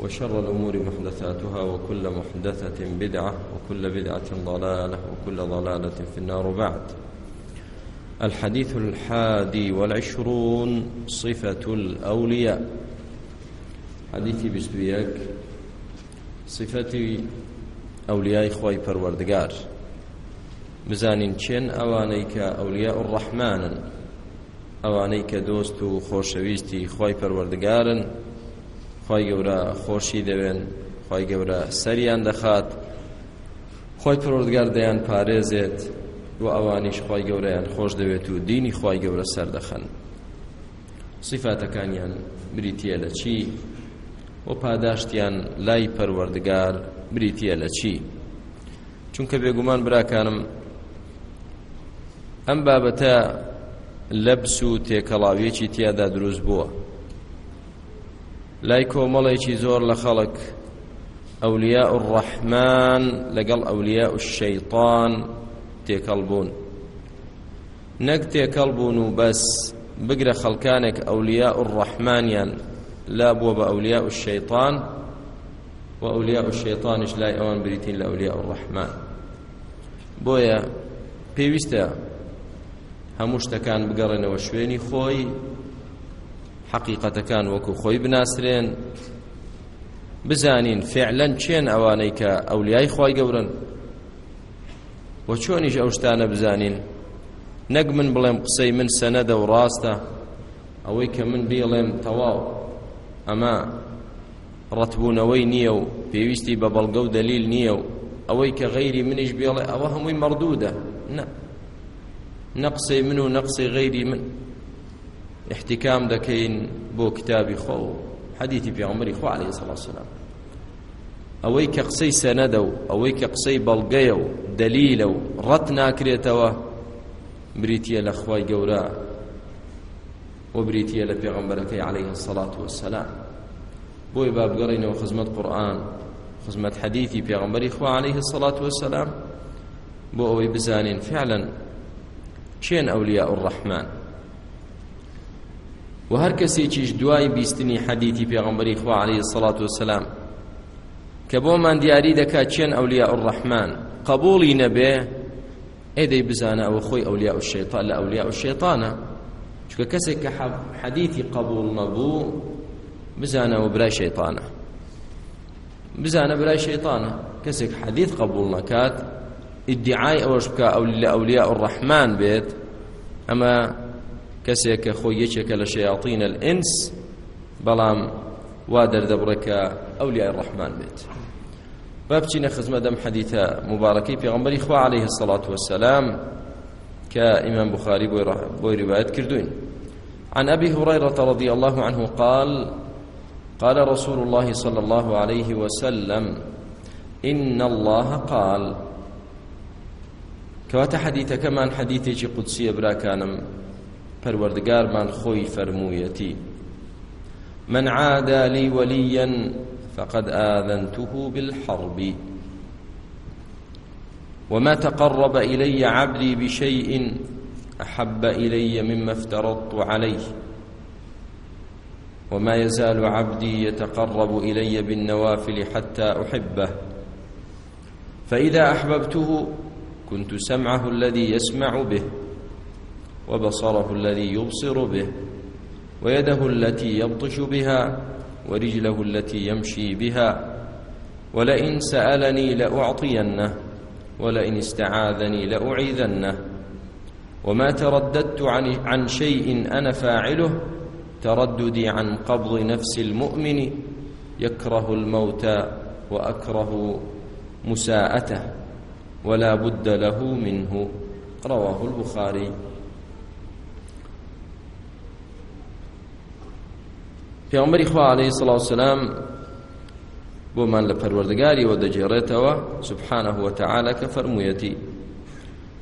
وشر الأمور محدثاتها وكل محدثة بدعة وكل بدعة ضلالة وكل ضلالة في النار بعد الحديث الحادي والعشرون صفة الأولياء حديثي بسبيك صفة أولياء إخوي پروردگار بزانین چێن ئەوانەی کە ئەولیا و ڕەحمانن ئەوانەی کە دۆست و خۆشەویستی خۆی پەروەردگارن خی گەورە خۆشی دەوێن خی گەورە سەریان دەخات خۆی پرۆردگار دەیان پارێزێت و ئەوانیش خی گەورەیان خۆش دەوێت و دینی خی گەورە سەردەخەن سیفاتەکانیان بریتە لە چی و پاداشتیان لای پەروەردگار بریتە لە چی چونکە بێگومان براکانم ئەم بابەتە لەبس و تێکەڵاویەکی تیادا دروست بووە لای کۆمەڵێکی زۆر لە خەڵک ئەولیا و ڕەحمان لەگەڵ ئەولیا و شەیطان تێکەڵ بوون نەک تێکەڵ بوون و بەس بگرە خەڵکانێک ئەولیا و ڕەحمانیان لا بووە بە ئەولیا و شەیطان و ئەولیا و شەیطانش لای ئەوان بریتین لە ئەولیا و ڕەحمان بۆیە پێویستە هەموو شتەکان بگەڕێنەوە شوێنی خۆی حقیقەتەکان وەکو خۆی بناسرێن بزانین فعلەن چێن ئەوانەی کە ئەولیای خی گەورن وە چۆنیش ئەو شتانە بزانین نەک من بڵێم قسەی من سەنەدە و ڕاستە ئەوەی کە من بێڵێم تەواو ئەمە ڕەتبوونەوەی نییە و پێویستی بە بەڵگە و دەلیل نییە و ئەوەی کە غەیری منیش بێڵێ ئەوە هەمووی مەردوودە نە نەقسەی من و نەقسی غەیری من احتکام دەکەین بۆ کتابی خۆ و حەدیثی پێغەمبەری خۆ عەلەیهی سەڵا سەلام ئەوەی کە قسەی سەنەدە و ئەوەی کە قسەی بەڵگەیە و دەلیلە و ڕەت ناکرێتەوە بریتە لە خوای گەورە و بریتە لە پێغەمبەرەکەی عەلەیهی سەڵات وەسەلام بۆی با بگەڕینەوە خزمەت قورئان خزمەت حەدیثی پێغەمبەری خوا عەلەیهی سەڵات وەسەلام بۆ ئەوەی بزانین فعلا چێن ئەولیا الرحمن و هەر کەسێکیش دوای بیستنی حەدیثی پێغەمبەری خوا عەلەیهی سەڵات وسەلام کە بۆمان دیاری دەکات چێن ئەولیا الرحمن قبولی نەبێ ئێدەی بزانە ئەوە خۆی ئەولیا و شێطان لە ئەولیا و شێطانە چکە کەسێک کە حەدیثی قبول نەبوو بزانەوە برای شەیطانە بزانە برای شەیطانە کەسێک حەدیث قبول نەکات ئیدعای ئەوەش بکە ئەولیا الرحمن بێت ئەمە کەسێک کە خۆی یەکێکە لە شەیاطینە الئینس بەڵام وا دەردەبڕێکە ئەو لیای ڕەحمان بێت با بچینە خزمە دەم حەدیتە مبارەکەی پێغەمبەری خوا عليه الصلاة والسلام کە ئیمام بخاری بۆی روایت کردوین عن أبي هريرة رضي الله عنه قال قال رسول الله صلى الله عليه وسلم إن الله قال كواتا حديث كمان حديثي قدسي براكانم پەروەردگارمان خۆی فەرموویەتی من عادا لي وليا فقد آذنته بالحرب وما تقرب إلي عبدي بشيء أحب إلي مما افترضت عليه وما يزال عبدي يتقرب إلي بالنوافل حتى أحبه فإذا أحببته كنت سمعه الذي يسمع به وبصره الذي يبصر به ويده التي يبطش بها ورجله التي يمشي بها ولئن سألني لأعطينه ولئن استعاذني لأعيذنه وما ترددت عن, عن شيء أنا فاعله ترددي عن قبض نفس المؤمن يكره الموت وأكره مساءته ولا بد له منه رواه البخاري پێغمبەری خوا عليه الصلاة والسلام بۆمان لە پەروەردگاریەوە دەجێڕێتەوە سبحانه وتعالى کە فەرموویەتی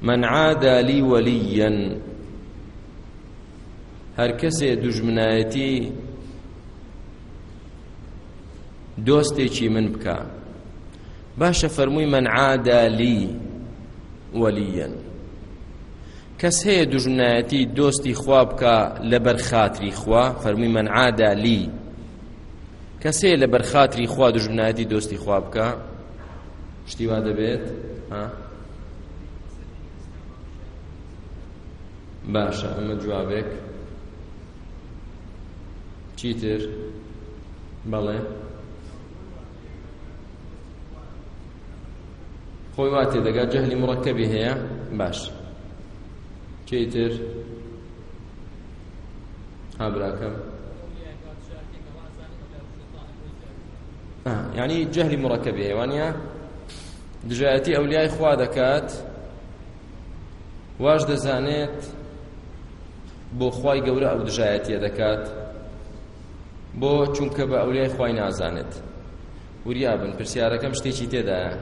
من عادا لي وليا هەر کەسێ دوژمنایەتی دۆستێکی من بکە باشە فەرمووی من عادا لي وليا کەس هەیە دوژمنایەتی دۆستی خوا بکە لەبەر خاتری خوا فەرمووی من عادا لی کەس هەیە لەبەر خاتری خوا دوژمنایەتی دۆستی خوا بکە شتی وا دەبێت باشە ئەمە جوابێک چیتر بەڵێ خۆی وا تێدەگات جەهلی مڕەکەبی هەیە باشە کێتر هابراکەم یعنی جەهلی مڕەکەبی ئەوانە دژایەتی ئەولیای خوا دەکات واش دەزانێت بۆ خی گەورە ئەو دژایەتیە دەکات بۆ چونکە بە ئەولیای خی نازانێت وریا بن پرسیارەکەم شتێکی تێدایە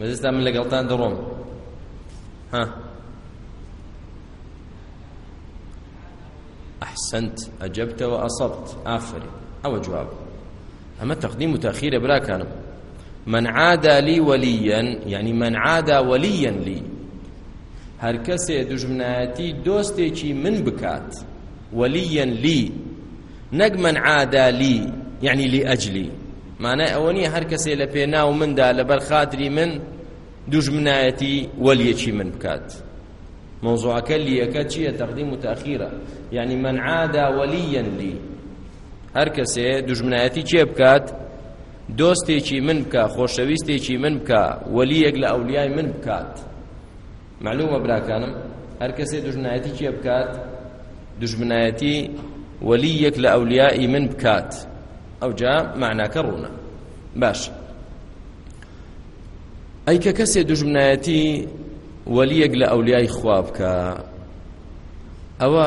مەزستا من لەگەڵتان دەڕۆم ها أحسنت أجبت وأصبت آفري أو جواب أما تقديم وتأخير براكان من عادى لي وليا يعني من عادى وليا لي هر کسی دجمناتی دوستی چی من بکات وليا لي نەک من عادا لي يعني لأجلي معناه ئەوە هر کەسێ لە پێناو مندا لەبەر خاتری من دوژمنایەتی وەلیەکی من بکات موضوعەکە لیەکە چییە تەقدیم و تاخیرە یعنی من عادا وەلیەن لی هەر کەسێ دوژمنایەتی چێ بکات دۆستێکی من بکە خۆشەویستێکی من بکە وەلیەک لە ئەولیای من بکات معلومە براکانم هەر کەسێ دوژمنایەتی چێ بکات دوژمنایەتی وەلیەک لە ئەولیای من بکات ئەوجا معناکە ڕوونە باش ئەیکە کەسێ دوژمنایەتی وەلیەک لە ئەولیای خوا بکە ئەوە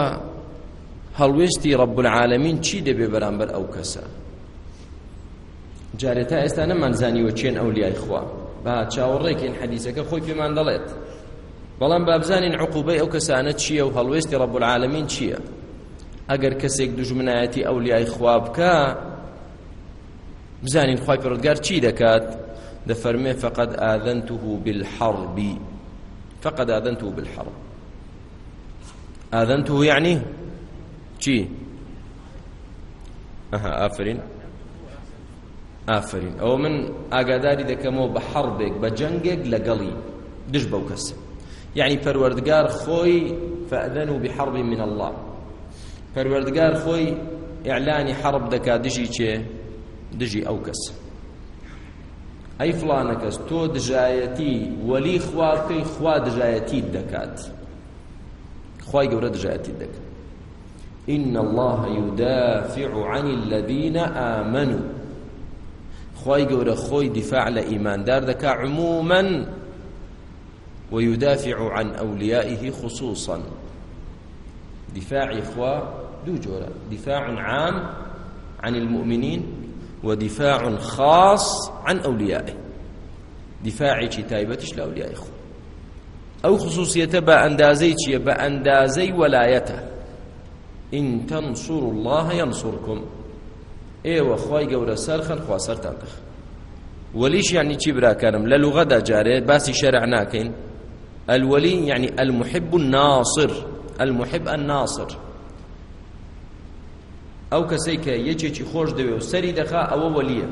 هەڵوێستی ڕەب العالمین چی دەبێ بەرامبەر ئەو کەسە جارێت تا ئێستا نەمانزانیوە چێن ئەولیای خوا با چاوەڕێکین حەدیسەکە خۆی پێمان دەڵێت بەڵام بابزانین عقوبەی ئەو کەسانە چییە و هەڵوێستی ڕەب العالمین چییە ئەگەر کەسێک دژمنایەتی ئەولیای خوا بکە بزانین خی پرۆدگار چی دەکات دەفەرمێ فقط ئاذنته بالحرب فقد آذنته بالحرب آذنته يعني چی أها آفرين ئافرین ئەوە من ئاگاداری دەکەمەوە بە حەڕبێک بە جەنگێک لەگەڵی دش بەو کەسە یعنی پەروەردگار خۆی فەدەن و بحەڕبی من الله پەروەردگار خۆی ئیعلانی حەڕب دەکات دژی چێ دژی ئەو کەسە ئەی فلانە کەس تۆ دژایەتی وەلی خواکەی خوا دژایەتیت دەکات خوای گەورە دژایەتیت دەکات إن الله يدافع عن الذين آمنوا خوای گەورە خۆی دیفاع لە ئیماندار دەکا عموما ويدافع عن أوليائه خصوصا دفاع إخوة دو جورة دفاع عام عن المؤمنين ودفاع خاص عن أوليائه دفاعي چی تایبەتش لە ئەولیای خۆ ئەو خصوصیەتە بە ئەندازەی چییە بە ئەندازەی وەلایەتە ئین تەنسوور الله ینسوورکم ئێوە خی گەورە سەرخەن خوا سەرتان دەخ وەلیش یعنی چی براکانم لە لوغەدا جارێت باسی شەرع ناکەین ئەلوەلی یعنی ئەلمحب الناصر المحب الناصر ئەو کەسەی کە یەکێکی خۆش دەوێ و سەری دەخا ئەوە وەلیە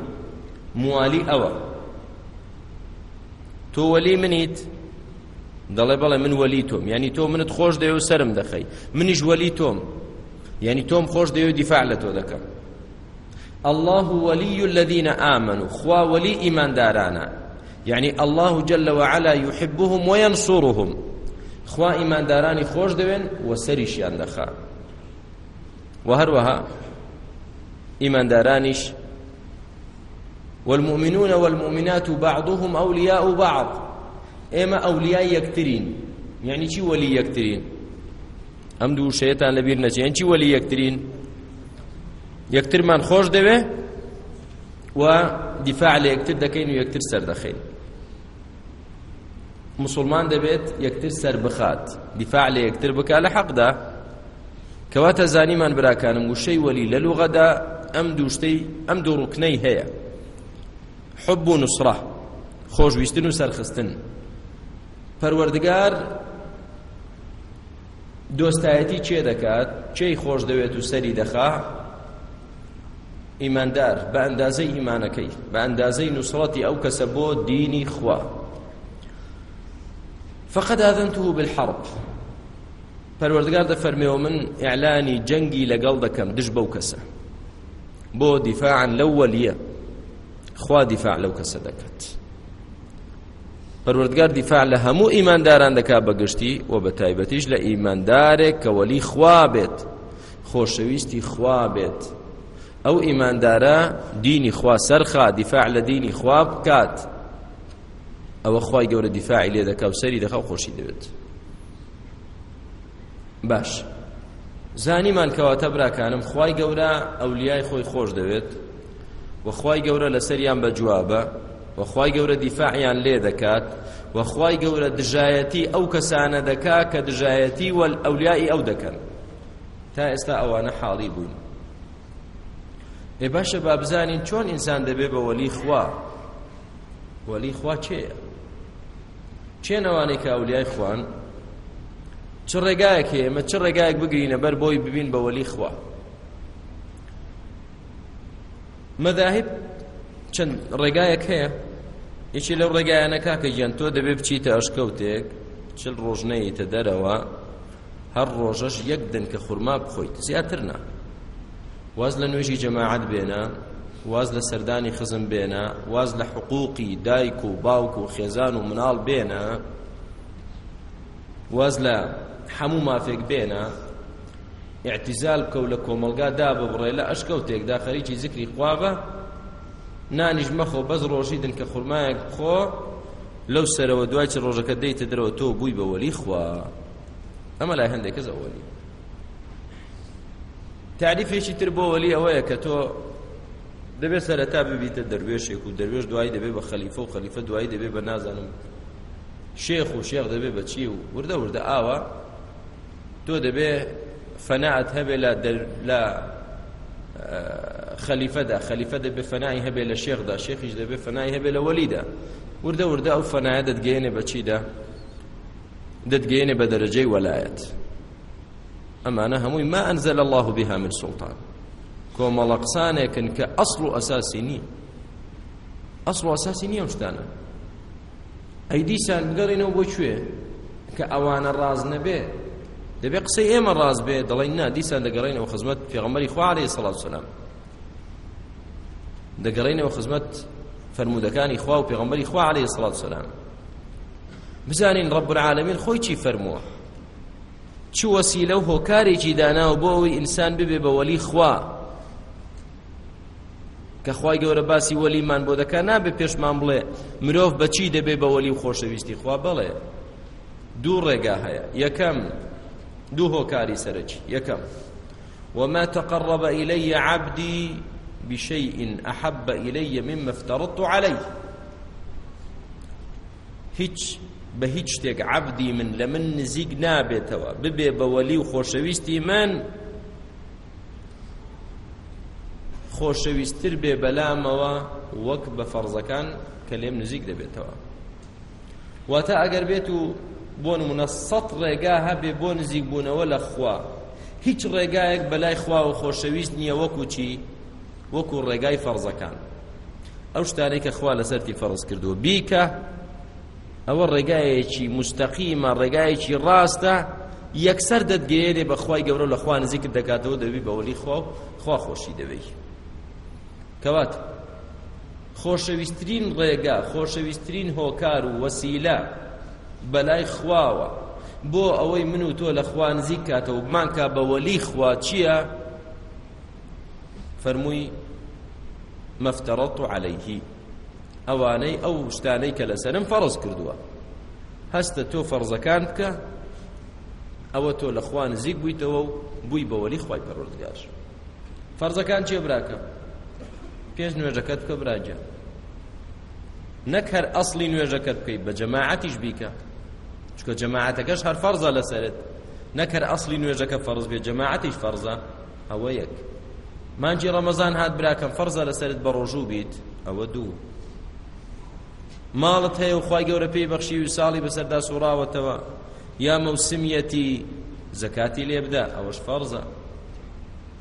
موالی ئەوە تۆ وەلی منیت دەڵێ بەڵێ من وەلی تۆم ینی تۆ منت خۆش دەوێ و سرم دەخەی منیش وەلی تۆم ینی تۆم خۆش دەوێ و دیفاع لە تۆ دەکەم الله ولي الذين آمنوا خوا ولي إيمان دارانا يعني الله جل وعلا يحبهم وينصرهم خوا إيمان داراني خوش دوين وسريش يندخا وهروها ئیماندارانیش والمؤمنون والمؤمنات بعضهم أولياء بعض ئێمە ئەولیای یەکترین یعنی چی وەلی یەکترین ئەم دوو شەیەتان لەبیر نەچێن چی وەلی یەکترین یەکترمان خۆش دەوێ و دیفاع لە یەکتر دەکەین و یەکتر سەردەخەین مسلمان دەبێت یەکتر سەر بخات دیفاع لە یەکتر بکا لە حەقدا کەواتە زانیمان براکانم وشەی وەلی لە لوغەدا ئەم دووشتەی ئەم دوو ڕوکنەی هەیە حب و نوسرە خۆشویستن و سەرخستن پەروەردگار دۆستایەتی چێ دەکات چێی خۆش دەوێت و سەری دەخا ئیماندار بە ئەندازەی ئیمانەکەی بە ئەندازەی نوسڵەتی ئەو کەسە بۆ دینی خوا فقد ئاذنته بالحرب پەروەردگار دەفەرمێەوە من ئیعلانی جەنگی لەگەڵ دەکەم دش بەو کەسە بۆ دیفاعن لەو وەلیە خوا دیفاع لەو کەسە دەکات پەروەردگار دیفاع لە هەموو ئیمانداران دەکا بەگشتی و بە تایبەتیش لە ئیماندارێک کە وەلی خوا بێت خۆشەویستی خوا بێت ئەو ئیماندارە دینی خوا سەرخا دیفاع لە دینی خوا بکات ئەوە خوای گەورە دیفاعی لێ دەکا و سەری دەخەو خۆشی دەبێت باش زانیمان کەواتە براکانم خی گەورە ئەولیای خۆی خۆش دەوێت وەخوای گەورە لەسەریان بەجوابە وەخوای گەورە دیفاعیان لێ دەکات وەخوای گەورە دژایەتی ئەو کەسانە دەکا کە دژایەتی وەل ئەولیایی ئەو دەکەن تا ئێستا ئەوانە حاڵی بوون ێ باشە با بزانین چۆن ئینسان دەبێ بە وەلی خوا وەلی خوا چێە چێنەوانێک کە ئەولیای خوان چ ڕێگایەکی ئێمە چ ڕێگایەک بگرینە بەر بۆی ببین بە وەلی خوا مەذاهب چەند ڕێگایەک هەیە یەکی لەو ڕێگایانە کاکە گیان تۆ دەبێ بچیتە ئەشکەوتێک چل ڕۆژنەیەتە دەرەوە هەر ڕۆژەش یەک دنکە خورما بخۆیت زیاتر نا واز لە نوێژی جەماعەت بێنە واز لە سەردانی خزم بێنە واز لە حقوقی دایک و باوک و خێزان و مناڵ بێنە واز لە هەموو مافێک بێنە اعتزال بکە و لە کۆمەلگا دا ببڕێ لە ئەشکەوتێکدا خەریکی زیکری خوابە نانیش مەخۆ بەز ڕۆژی دن کە خورمایەک بخۆ لەو سەرەوە دوای چ ڕۆژەکە دەیتە درەوە تۆ بووی بە وەلی خوا ئەمە لای هەندێک کەس ئەوەلی تعریفێکی تر بۆ وەلی ئەوەیە کە تۆ دەبێت سەرەتا ببیتە دەروێشێک و دەروێش دوای دەبێت بە خەلیفە و خەلیفە دوای دەبێت بە نازانم شێخ و شێخ دەبێت بە چی و وردە وردە ئاوە تۆ دەبێ فەناعت هەبێ لە خەلیفەدا خەلیفە دەبێ فەنای هەبێ لە شێخدا شێخیش دەبێ فەنای هەبێ لە وەلیدا وردە وردە ئەو فەنایە دەتگەێنێ بەچیدا دەتگەێنێ بە دەرەجەی وەلایەت ئەمانە هەمووی ما ئەنزەل الله بها من سلطان کۆمەڵە قسانێکن کە ئەسڵ و ئەساسی نییە ئەسڵ و ئەساسی نییە شتانە ئەی دیسان بگەڕینەوە بۆ کوێ کە ئەوانە ڕاز نەبێت دەبێ قسەی ئێمە ڕاز بێ دەڵێن نا دیسان دەگەڕێنەوە خزمەت پێغەمەری خوارێ سەڵات سلام دەگەڕێنەوە خزمەت فرمودەکانی خوا و پێغەمبەری خوا عليه سڵات سلام بزانین ڕب العالمین خۆی چی فەرمووە چ وەسیلە و هۆکارێکی داناوە بۆ ئەوەی ئینسان ببێ بە وەلی خوا کە خوای گەورە باسی وەلیمان بۆ دەکا نابێ پێشمان بڵێ مرۆڤ بەچی دەبێ بە وەلی و خۆشەویستی خوا بڵێ دوو ڕێگا هەیە یەکەم دوو هۆکاری سەرەکی یەکەم وما تقرب إلي عبدي بشيء أحب إلي مما افترضت عليه هیچ بە هیچ شتێک عبدی من لە من نزیک نابێتەوە ببێ بەوەلی و خۆشەویستی من خۆشەویستتر بێ بەلامەوە وەک بە فەرزەکان کە لێم نزیک دەبێتەوە واتە ئەگەر بێت و بۆ نمونە سەد ڕێگا هەبێ بۆ نزیک بوونەوە لە خوا هیچ ڕێگایەک بەلای خواوە خۆشەویست نییە وەکو چی وەکو ڕێگای فەرزەکان ئەو شتانەی کە خوا لەسەری فەرز کردووە بیکە ئەوە ڕێگایەکی مستەقیمە ڕێگایەکی ڕاستە یەکسەر دەتگەێنێ بەخوای گەورە لە خوا نزیک دەکاتەوە دەبی بەوەلی خوا و خوا خۆشی دەبێت کەوات خۆشەویستترین ڕێگا خۆشەویستترین هۆکار و وەسیلە بەلای خواوە بۆ ئەوەی من و تۆ لە خوا نزیک کاتەوە بمانکە بە وەلی خوا چییە فەرمووی مەفتەڕەت و عەلەیهی ئەوانەی ئەو شتانەی کە لەسەرم فەڕز کردووە هەستە تۆ فەرزەکان بکە ئەوە تۆ لە خوا نزیک بوویتەوە و بووی بە وەلی خوای پەروەردگار فەرزەکان چێ براکە پێش نوێژەکەت بکە براجە نەک هەر ئەسلی نوێژەکەت بکەیت بە جەماعەتیش بیکە چکە جەماعەتەکەش هەر فەرزە لەسرت نەکەر ئەسلی نوێژەکە فەرز بێ جەماعەتیش فەرزە ئەوە یەک مانجی ڕەمەزان هات براکەم فەرزە لەسرت بە ڕۆژوو بیت ئەوە دوو ماڵت هەیە و خی گەورە پێی بەخشی و ساڵی بەسەردا سوراوەتەوە یا مەوسمیەتی زەکاتی لێبدا ئەوەش فەرزە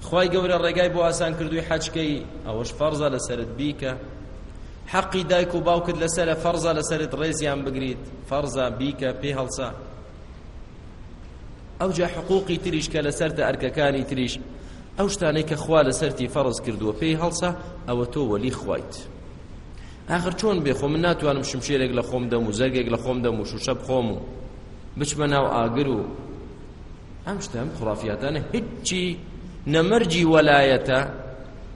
خی گەورە ڕێگای بۆ ئاسان کردووی حەچکەی ئەوەش فەرزە لەسرت بیکە حەقی دایک و باوکت لەسرە فەرزە لەسرت ڕێزیان بگریت فەرزە بیکە پێ هەڵسا ئەو جا حقوقی تریش کە لەسەرتە ئەرکەکانی تریش ئەو شتانەی کە خوا لەسەری فەرز کردووە پێی هەڵسا ئەوە تۆ وەلی خوایت ئاخر چۆن بێخۆ من ناتوانم شمشێرێک لە خۆم دەم و زەرگێک لە خۆم دەم و شوشە بخۆم و بچمە ناو ئاگر و ئەم شتە ئەم خڕافیاتانە هیچی نەمەرجی وەلایەتە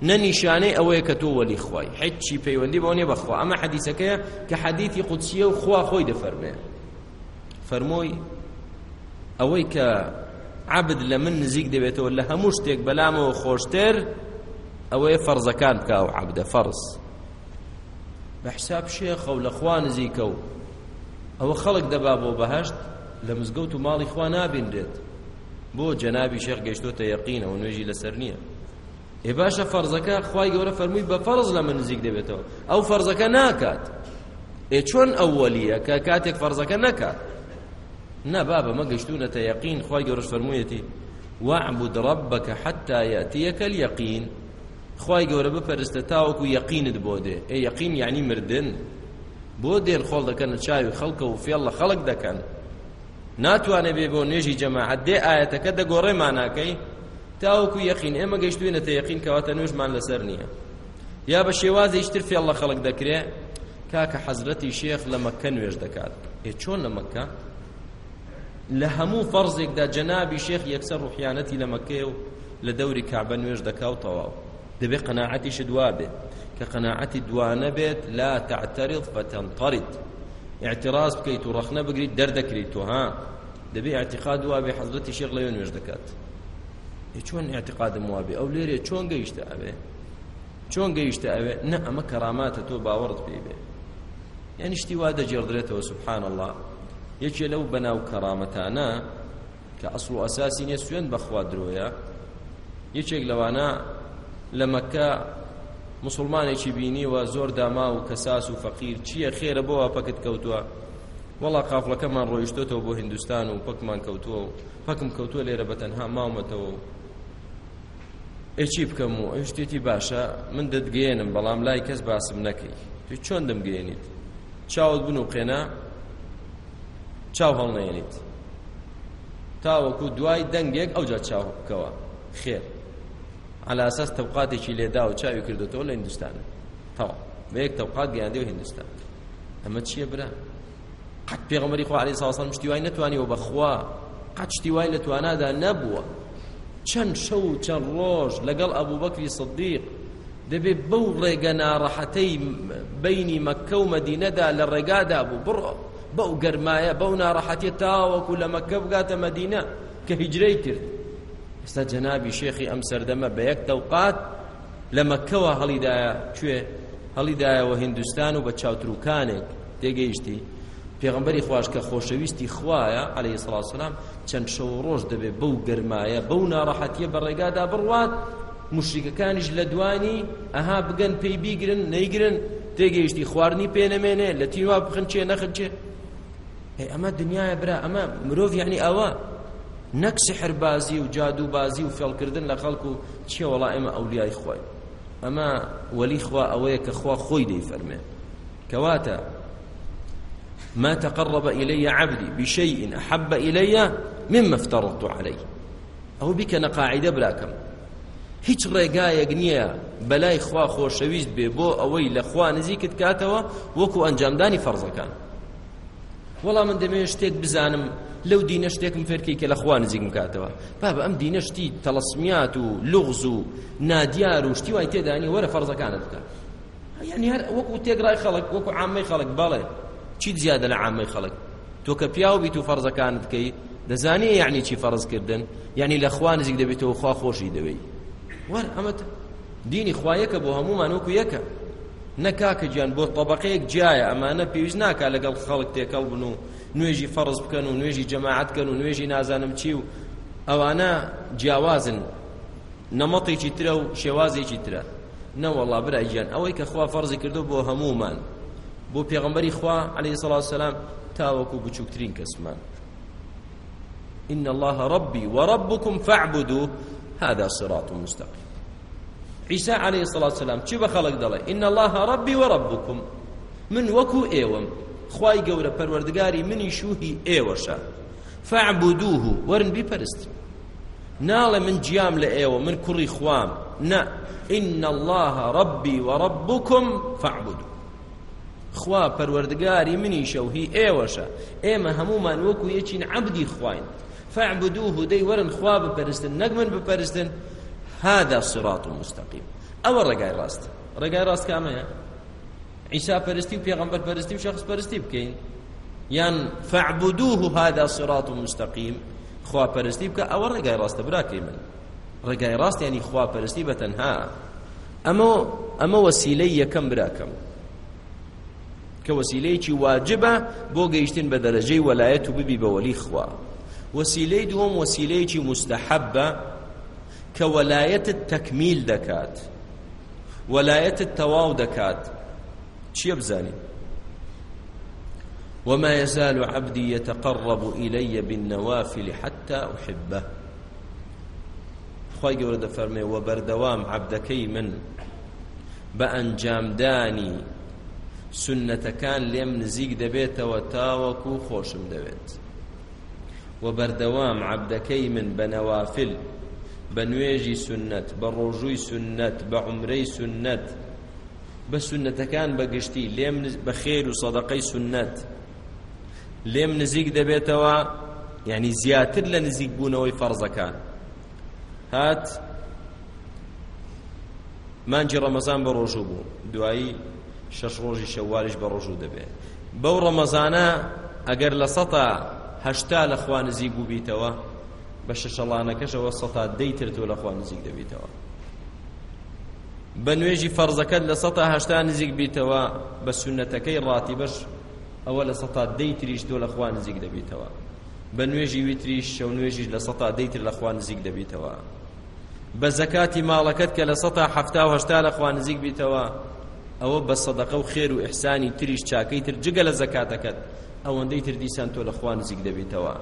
نەنیشانەی ئەوەیە کە تۆ وەلی خۆی هیچی پەیوەندی بۆ نێ بەخوا ئەمە حەدیسەکەیە کە حەدیثی قودسیە و خوا خۆی دەفەرمێ فەرمۆی ئەوەی کە عبد لە من نزیک دەبێتەوە لە هەموو شتێک بەلامەوە خۆشتر ئەوەیە فەرزەکان بکە و عبدە فەرز بە حساب شێخە و لە خوا نزیکە و ئەوە خەڵک دەبا بۆ بەهشت لە مزگەوت و ماڵی خوا نابیندێت بۆ جەنابی شێخ گەشتۆتە یەقینە و نوێژی لەسەر نییە ئێ باشە فەرزەکە خی گەورە فەرمووی بە فەرز لە من نزیک دەبێتەوە ئەو فەرزەکە ناکات ئێ چۆن ئەووەلیە کە کاتێک فەرزەکە نەکات نەبا بە مەگەشتونەتە یەقین خی گەورەش فەرموویەتی وعبد ربك حتى يأتيك اليقين خوای گەورە بپەرستە تاوەکو یەقینت بۆ دێ ئێ یەقین یعنی مردن بۆ دێن خۆڵ دەکەن چاوی خەڵکە و فێڵ لە خەڵک دەکەن ناتوانێ بێ بۆ نوێژی جەماعەت دێ ئاەتەکە دەگۆڕێ ماناکەی تاوەکو یەقین ئێمە گەشتوێنەتە یەقین کەواتە نوێژمان لەسەر نییە یا بە شێوازیشتر فێڵ لە خەڵک دەکرێ کاکە حەزرەتی شێخ لە مەکە نوێژ دەکات ئێ چۆن لە مەکە لە هەموو فەرزێکدا جەنابی شێخ یەکسەر ڕوحیانەتی لە مەکەی و لە دەوری کعبە نوێژ دەکاو تەواو دەبێ قەناعەتیش دوا بێت کە قەناعەتی دوانە بێت لا تعترض فتنطرد اعتراض بکەیت و ڕەخنە بگریت دەردەکریت و ها دەبێ اعتقاد وا بێ حەزرەتی شێخ لەوێ نوێژ دەکات چۆن اعتقادم وابێ ئەو لێرێ چۆن گەیشتە ئەوێ چۆن گەیشتە ئەوێ نە ئەمە کەراماتە تۆ باوەڕت پێ بێ یعنی شتی وا دەجێڕدرێتەوە سبحان الله یەکێ لەو بەناو کەرامەتانە کە ئەسڵ و ئەساسی نیە سوێن بەخوا درۆیە یەکێک لەوانە لە مەکە مسلمانێکی بینیوە زۆر داما و کەساس و فەقیر چییە خێرە بۆەوە پەکت کەوتووە وڵا قافڵەکەمان ڕۆیشتۆتەوە بۆ هندستان و پەکمان کەوتووە و پەکم کەوتووە لێرە بەتەنها ماومەتەوە و ئەچی بکەم و ئەو شتێتی باشە من دەتگەێنم بەڵام لای کەس باسم نەکەی تو چۆن دەمگەێنیت چاوت بن و قێنا چاو هەڵنێنیت تاوەکو دوای دەنگێک ئەوجا چاو بکەوە خێر على اساس تەوقاتێکی لێدا و چاوی کردوەوە لە هندستانە تاوا بەیەک تەوقات گەیاندی و هندستان ئەمە چییە برا قەت پێغەمەری خوا عەلەیهی سەڵاسەڵەم شتی وای نەتوانیەوە بەخوا قەت شتی وای لە توانادا نەبووە چەند شەو و چەند ڕۆژ لەگەڵ ئەبوو بەکری سدیق دەبێ بەو ڕێگە ناڕەحەتەی بینی مەکە و مەدینەدا لە ڕێگادا بوو بڕۆ بەو گەرمایە بەو ناڕەحەتی تاوەکو لە مەکە بگاتە مەدینە کە هیجرەی کرد ئێستا جەنابی شێخی ئەم سەردەمە بە یەک دەوقات لە مەکەوە هەڵیدایە کوێ هەڵیدایەوە هندستان و بە چاوتروکانێک تێگەیشتی پێغمبەری خواش کە خۆشەویستی خوایە عليه الصلاة والسلام چەند شەو ڕۆژ دەبێت بەو گرمایە بەو ناڕەحەتیە بە ڕێگادا بڕوات مشریکەکانیش لە دوانی ئەها بگەن پێی بیگرن نەیگرن تێگەیشتی خواردنی پێنەمێنێ لە تیوا بخنچێ نەخنچێ ئەمە دنیاە برا ئەمە مرۆڤ یعنی ئەوە نەک سحربازی و جادوبازی و فێڵکردن لە خەڵکو و چیە وەڵا ئێمە ئەولیای خۆی ئەمە وەلی خوا ئەوەیە کە خوا خۆی دەیفەرمێ کەواتە ما تقرب إلي عبدي بشيء أحب إلي مما افترضت عليه أو بك نقاعدة براكم هیچ ڕێگایەک نییە بەلای خوا خۆشەویست بێ بۆ ئەوەی لە خوا نزیکت کاتەوە وەکو ئەنجامدانی فەرزەکان وەڵام من دەمێت شتێک بزانم لەو دینە شتێکم فێرکی کە لە خوا نزیکم کاتەوە با بە ئەم دینە شتی تەلەسمیات و لغز و نادیار و شتی وای تێدانی وەرە فەرزەکانت بکە یعنی هەر وەکو تێگرای خەڵک وەکو عامەی خەڵک بەڵێ چیت زیادە لە عامەی خەڵک تۆ کە پیاو بیت و فەرزەکانت کەی دەزانی یعنی چی فەرز کردن یعنی لە خوا نزیک دەبێتەوە خوا خۆشی دەوێی وەر ئەمە دینی خوایەکە بۆ هەمومانوەکو یەکە نەکاکە گیان بۆ طبقەیەک جیایە ئەمانە پێویست ناکە لەگەڵ خەڵک تێکەڵ بن و نوێژی فەرز بکەن و نوێژی جەماعەتکەن و نوێژی نازانم چی و ئەوانە جیاوازن نەمەڵێکی ترە و شێوازێکی ترە نەوەڵا برای گیان ئەوەی کە خوا فەرزی کردو بۆ هەمومان بۆ پێغەمبەری خوا عليه الصلاة والسلام تاوەکو بچووکترین کەسمان إن الله ربي وربكم فاعبدوه هذا صراط مستقيم عيسى عليه الصلاة والسلام چی بە خەڵک دەڵێ إن الله ربي وربكم من وەکو ئێوەم خوای گەورە پەروەردگاری منی شوهی ئێوەشە فاعبدوه ورن بیپەرست ناڵێ من جیام لە ئێوە من کوڕی خوام نه إن الله ربي وربكم فاعبدوه خوا پەروەردگاری منیشە و هی ئێوەشە ئێمە هەمومان وەکو یەکین عەبدی خواین فاعبدوه دەی وەرن خوا بپەرستن نەک من بپەرستن هذا صراط مستقیم ئەوە ڕێگای ڕاست ڕێگای ڕاست کامەیە عیسا پەرستی و پێغەمبەر پەرستی و شخص پەرستی بکەین یان فاعبدوه هذا صراط مستقیم خوا پەرستی بکە ئەوە ڕێگای ڕاستە براکەی من ڕێگای ڕاست ینی خوا پەرستی بەتەنها ئەمە ئەمە وەسیلەی یەکەم براکەم کە وەسیلەیەکی واجبە بۆ گەیشتن بە دەرەجەی وەلایەت و ببی بە وەلی خوا وەسیلەی دووەم وەسیلەیەکی مستەحەبە کە وەلایەتت تەکمیل دەکات وەلایەتت تەواو دەکات چییە بزانین وما يزال عبدي يتقرب إلي بالنوافل حتى أحبه خواهي قولة فرمي وبردوام عبدكي من بأنجام داني سنەتەکان لێم نزیک دەبێتەوە تاوەکو خۆشم دەوێت و بەردەوام عەبدەکەی من بە نەوافل بە نوێژی سنەت بە ڕۆژووی سنەت بە عمرەی سنەت بە سنەتەکان بەگشتی لێم بە خێر و سەدەقەی سنەت لێم نزیک دەبێتەوە یعنی زیاتر لە نزیک بوونەوەی فەرزەکان هات مانجی ڕەمەزان بە ڕۆژوو بوو دوایی شەش ڕۆژی شەوالیش بە ڕۆژوو دەبێت بەو ڕەمەزانە ئەگەر لە سەتا هەشتا لە خوا نزیک بووبیتەوە بە شەشەڵانەکەشەوە سەتا دەیتر تۆ لە خوا نزیک دەبیتەوە بە نوێژی فەرزەکەت لە سەتا هەشتا نزیک بیتەوە بە سونەتەکەی ڕاتی بەش ئەوە لە سەتا دەی تریش تۆ لە خوا نزیک دەبیتەوە بە نوێژی ویتریش شەو نوێژی لە سەتا دەیتر لە خوا نزیک دەبیتەوە بە زەکاتی ماڵەکەت کە لە سەتا هەفتا و هەشتا لە خوا نزیک بیتەوە ئەوە بە سەدەقە و خێر و ئیحسانی تریش چاکەی تر جگە لە زەکاتەکەت ئەوەندەی تر دیسان تۆ لە خوا نزیک دەبیتەوە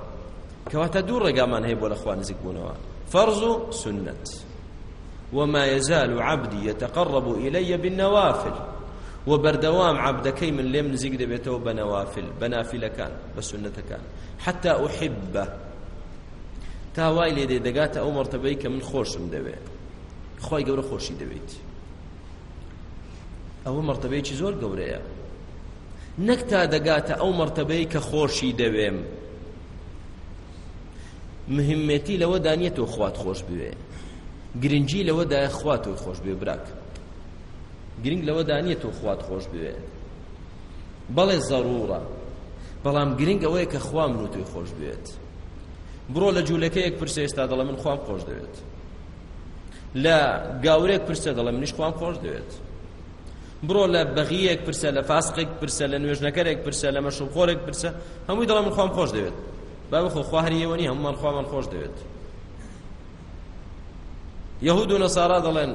کەواتە دوو ڕێگامان هەیە بۆ لە خوا نزیک بوونەوە فەرز و سنت وما يزال عبدي يتقرب إلي بالنوافل وبردوام عبدكي من لم نزيق دبيته بنوافل بنافل كان بسنة كان حتى أحبه تاوای لێ دێدەگاتە ئەو مەرتبەی کە من خۆشم دەوێت خی گەورە خۆشی دەوێت ئەوە مرتبەیەکی زۆر گەورەیە نەک تا دەگاتە ئەو مرتبەی کە خۆشی دەوێم مهمەتی لەوە دانیێتەوە خوات خۆش بوێ گرنگی لەوەدای خوات تۆی خۆش بێ براک گرنگ لەوە دانیە تۆ خوات خۆش بوێ بەڵێ زەڕورە بەڵام گرنگ ئەوەیە کە خوام و توی خۆش بێت بڕۆ لە جوولەکەیەک پرسە ئێستا دەڵە من خوام خۆش دەوێت لە گاورێک پرسە دەڵە منیش خوام خۆش دەوێت بڕۆ لە بەغیەک پرسە لە فاسقێک پرسە لە نوێژنەکەرێک پرسە لە مەشڵخۆرێک پرسە هەمووی دەڵام من خۆم خۆش دەوێت با بخۆ خواهریەوەنی هەمومان خوامان خۆش دەوێت يهود ونصارى دلن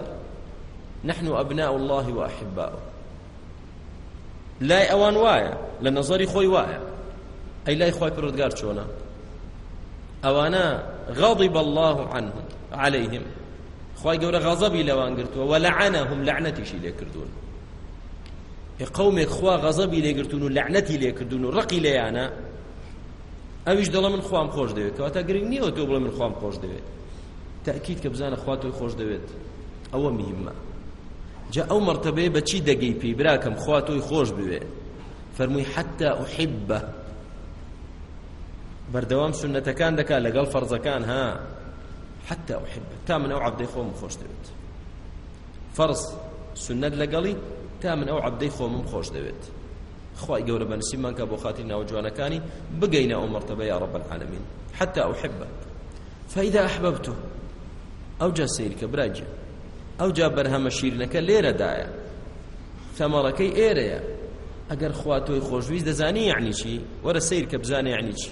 نحن أبناء الله وأحباؤه لا أوان وايا لنظري خوي وايا أي لا إخوة بردقار شونا أوانا غضب الله عنهم عليهم خوي قورا غضبي لوان قرتوا ولعنهم لعنتي شي ليكردون قومێک خوا غەزەبی لێگرتون و لعنەتی لێکردون و ڕقی لەیانە ئەویش دەڵە من خوام خۆش دەوێت کەواتە گرنگ نییەوە تۆ بڵێ من خوام خۆش دەوێت تاکیید کە بزانە خوا تۆی خۆش دەوێت ئەوە مهمە جا ئەو مرتبەیە بە چی دەگەی پێی براکەم خوا تۆی خۆش بوێ فەرمووی حتا ئوحیبە بەردەوام سنەتەکان دەکا لەگەڵ فەرزەکان ها حتا ئوحیبە تا من ئەو عەبدەی خۆم خۆش دەوێت فەرز سنەت لەگەڵی کا من ئەو عبدەی خۆمم خۆش دەوێت خی گەورە بەنسیمان کە بۆ خاتی ناوجوانەکانی بگەینە ئەو مرتبە یا رب العالمین حتى أحبك فإذا أحببته أو جا سيرك براجع أو جا برهم شيرنك ليرة دايا ثمركي إيريا ئەگەر خوا تۆی خۆشویست دەزانی یعنی چی وەرە سیر کە بزانێ یعنی چی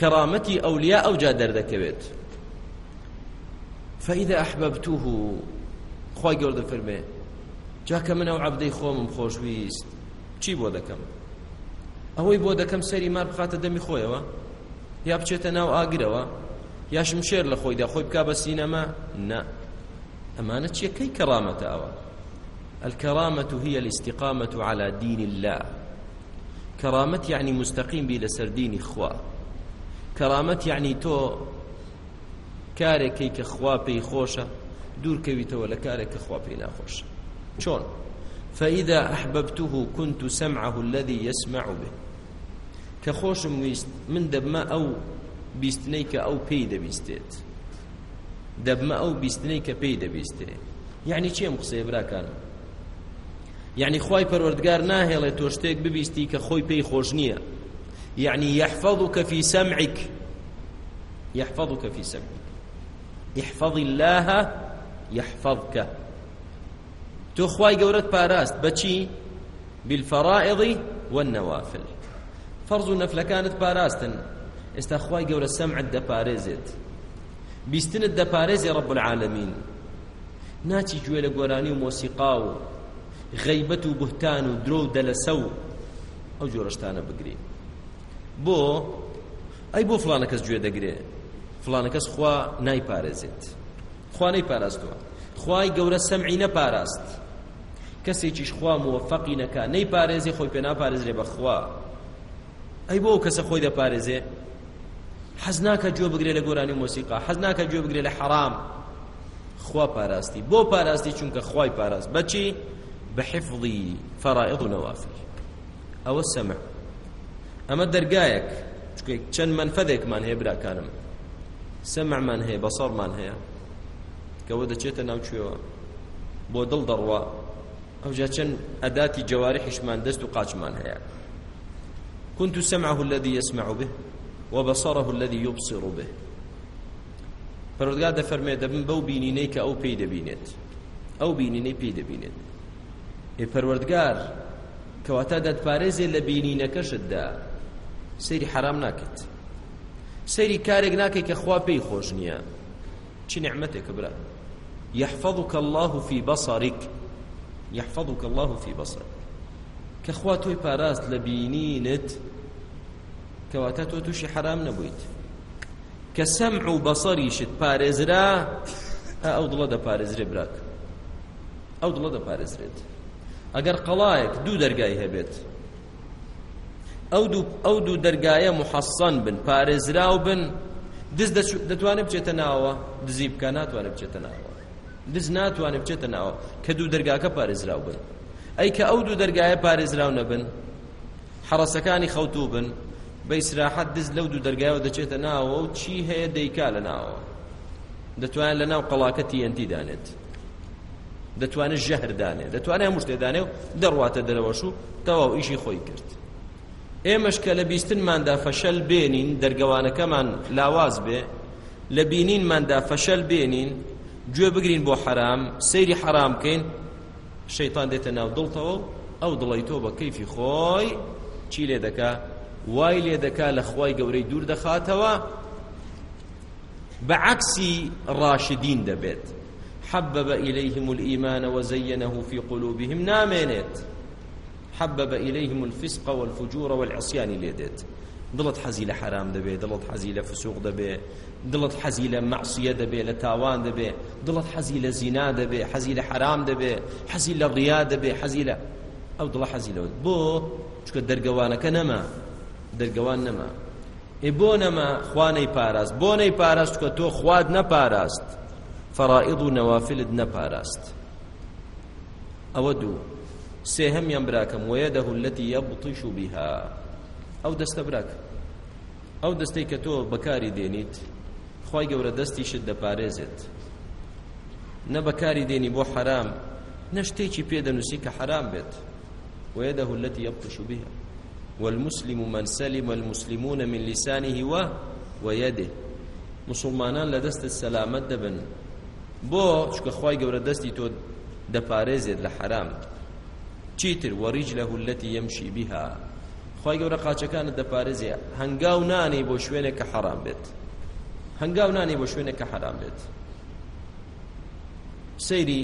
کەڕامەتی ئەولیا ئەوجا دەردەکەوێت فەیدا ئەحبەبتوه خی گەور دەفەرمێ جاکە من ئەو عەبدەی خۆمم خۆشویست چی بۆ دەکەم ئەوەی بۆ دەکەم سەری مار بخاتە دەمی خۆیەوە یا بچێتە ناو ئاگرەوە یاشم شێر لە خۆیدا خۆی بکا بە سینەما نا ئەمانە چیەکەی کەڕامەتە ئەوە الكرامة هي الاستقامة على دين الله كرامة يعني مستقيم بي لسر ديني خوا كرامة يعني تو كاركي كخوا بي خوشة دور كويتو ولا كارك خوا بي ناخوشه شلون فإذا أحببته كنت سمعه الذي يسمع به كخوشم ويست من دبما أو بيستنيك أو بيد بيستيت دبما أو بيستنيك بيد بيستيت يعني چێم قسەی براکانم یعنی خی پەروەردگار ناهێڵێ تۆ شتێک ببیستی کە خۆی پێی خۆش نییە یعنی يحفظك في سمعك يحفظك في سمعك احفظ الله يحفظك تۆ خوای گەورەت پاراست بەچی بالفەڕائضی والنەوافل فەرز و نەفلەکانت پاراستن ئێستا خوای گەورە سەمعت دەپارێزێت بیستنت دەپارێزی ڕب العالمین ناچی گوێ لە گۆرانی و مۆسیقا و غەیبەت و بهتان و درۆ و دەلەسە و ئەو جۆرە شتانە بگری بۆ ئەی بۆ فلانە کەس گوێ دەگرێ فلانە کەس خوا نایپارێزێت خوا نەیپاراستەوە خوای گەورە سەمعی نەپاراست کەسێکیش خوا موفقی نەکە نەی پارێزی خۆی پێ ناپارێزرێ بەخوا ئەی بۆ کەسە خۆی دەپارێزێ حەز ناکە گوێ بگرێ لە گۆرانی مۆسیقا حەز ناکە گوێ بگرێ لە حەرام خوا پاراستی بۆ پاراستی چونکە خوای پاراست بەچی بە حفظی فەرائض و نەوافل ئەوە سەمع ئەمە دەرگایەک چەند منفەدێکمان هەیە براکانم سەمعمان هەیە بەسەڕمان هەیە کەەوە دەچێتە ناوچێەوە بۆ دڵ دەڕوا ئەوجا چەند ئەداتی جەوارحیشمان دەست و قاچمان هەیە كنت سمعه الذي يسمع به وبصره الذي يبصر به پەرۆدگار دەفەرمێ دەبن بەو بینینەی کە ئەو پێی دەبینێت ئەو بینینەی پێی دەبینێت ئێ پەروەردگار کەواتە دەتپارێزێ لە بینینەکەشتدا سەیری حرام ناکەیت سەیری کارێک ناکەی کە خوا پێی خۆش نییە چی نعمەتێکە برا يحفظك الله في بصرك يحفظك الله في بصرك كخوا توي باراست لبينينت كواتا تو توشي حرام نبويت كسمع بصري شت بارزرا او دڵە دەپارێزرێ براک ئەو دڵە دەپارێزرێت ئەگەر قەڵایەک دوو دەرگای هەبێت ئەو ئەو دوو دەرگایە محەسەن بن پارێزراو بن دز دەتوانێت بچێتە ناوە دزی بکە ناتوانێت بچێتە ناوە دز ناتوانێت بچێتە ناوە کە دوو دەرگاکە پارێزراو بن ئەی کە ئەو دوو دەرگایە پارێزراو نەبن حەڕەسەکانی خەوتوو بن بە ئیسراحەت دز لەو دوو دەرگایەوە دەچێتە ناوە و چی هەیە دەیکا لە ناوە دەتوانێت لە ناو قەڵاکە تیەنتی دانێت دەتوانێت ژەهر دانێت دەتوانێت هەموو شتێدانێ و دەڕواتە دەرەوەش و تەواو ئیشی خۆی کرد ئێمەش کە لە بیستنماندا فەشەل بێنین دەرگەوانەکەمان لاواز بێ لە بینینماندا فەشەل بێنین گوێ بگرین بۆ حرام سەیری حرام بکەین شەیتان دێتە ناو دڵتەوە ئەو دڵی تۆ بە کەیفی خۆی چی لێ دەکا وای لێ دەکا لە خوای گەورەی دوور دەخاتەوە بعكسي راشدين دبيت حبب إليهم الإيمان وزينه في قلوبهم نامينت حبب إليهم الفسق والفجور والعصيان ليدت دڵت حەزی لە حرام دەبێ دڵت حەزی لە فسوق دەبێ دڵت حەزی لە مەعسیە دەبێ لە تاوان دەبێ دڵت حەزی لە زینا دەبێ حەزی لە حرام دەبێ حەزی لە ڕیا دەبێ حەزی لە ئەو دڵە حەزی لەوە بۆ چکە دەرگەوانەکە نەما دەرگەوان نەما ئێ بۆ نەما خوانەی پاراست بۆ نەی پاراست کە تۆ خواد نەپاراست فەڕائض و نەوافلت نەپاراست ئەوە دوو سێهەمیان براکەم وەیەدەهو الەتی یەبطیش بها ئەو دەستە براکە ئەو دەستەی کە تۆ بەکاری دێنیت خی گەورە دەستیشت دەپارێزێت نە بەکاری دێنی بۆ حرام نە شتێکی پێدەنووسی کە حرام بێت ويده التي يبطش بها والمسلم من سلم المسلمون من لسانه و ويده مسلمانان لدست السلامت دبن بو چکه خوای گەورە دەستی تۆ دەپارێزێت لە حرام چیتر وەریج لەه التي يمشي بها خی گەورە قاچەکانت دەپارێزیە هەنگاو نانی بۆ شوێنێک کە حەرام بێت هەنگاو نانی بۆ شوێنێک کە حەرام بێت سەیری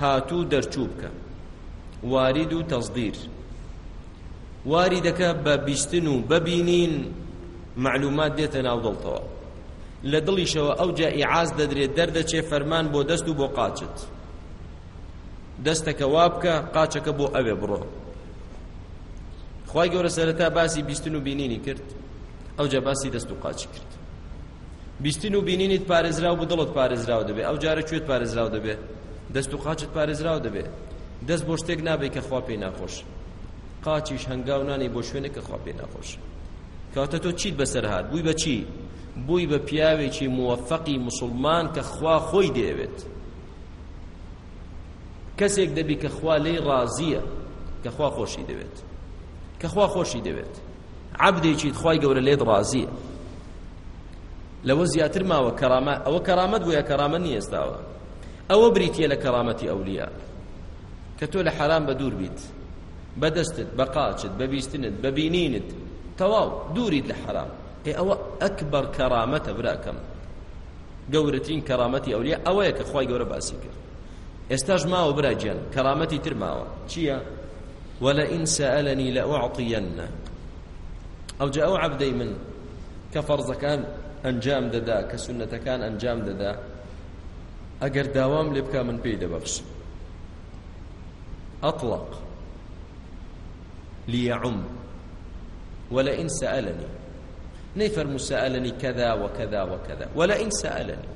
هاتوو دەرچوو بکە وارد و تەزدیر واری دەکە بە بیستن و ببینین معلومات دێتە ناو دڵتەوە لە دڵیشەوە ئەو جا ئیعاز دەدرێت دەردەچێ فەرمان بۆ دەست و بۆ قاچت دەستەکە وا بکە قاچەکە بۆ ئەوێ بڕۆ خی گەورە سەرەتا باسی بیستن و بینینی کرد ئەو جا باسی دەست و قاچ کرد بیستن و بینینیت پارێزرا و دڵت پارێزراوە دەبێت ئەو جارە کوێت پارێزراوە دەبێت دەست و قاچت پارێزراوە دەبێت دەست بۆ شتێک نابێت کە خوا پێی ناخۆش قاچیش هەنگاونانی بۆ شوێنە کە خوا پێی ناخۆش کاتە تۆ چیت بەسەر هاات بووی بە چی بووی بە پیاوێکی موفقی مسلمان کە خوا خۆی دەیەوێت کەسێک دەبی کە خوا لێی ڕازیە کە خوا خۆشی دەوێت کە خوا خۆشی دەوێت عبدێکیت خی گەورە لێت ڕازیە لەوە زیاتر ماوە کەرامە ئەوە کەرامەت بووە کەرامە نیێستاوە ئەوە بریتە لە کەرامەتی ئەولیا کە تۆ لە حرام بە دوور بیت بەدەستت بە قاچت بە بیستنت بە بینینت تەواو دووریت لە حرام ئێ ئەوە ئەکبەر کەرامەتە براکەم گەورەترین کەرامەتی ئەولیا ئەوەیە کە خی گەورە باسی کرد ئێستاش ماوە براجیان کەرامەتی تر ماوە چییە؟ ولئن سألني لأعطينه ئەو جا ئەو عبدەی من کە فەرزەکان ئەنجام دەدا کە سنەتەکان ئەنجام دەدا ئەگەر داوام لێ بکە من پێی دەبەخش ئەطلق ليعم ولئن سألني نيفرمو سألني كذا وكذا وكذا ولئن سألني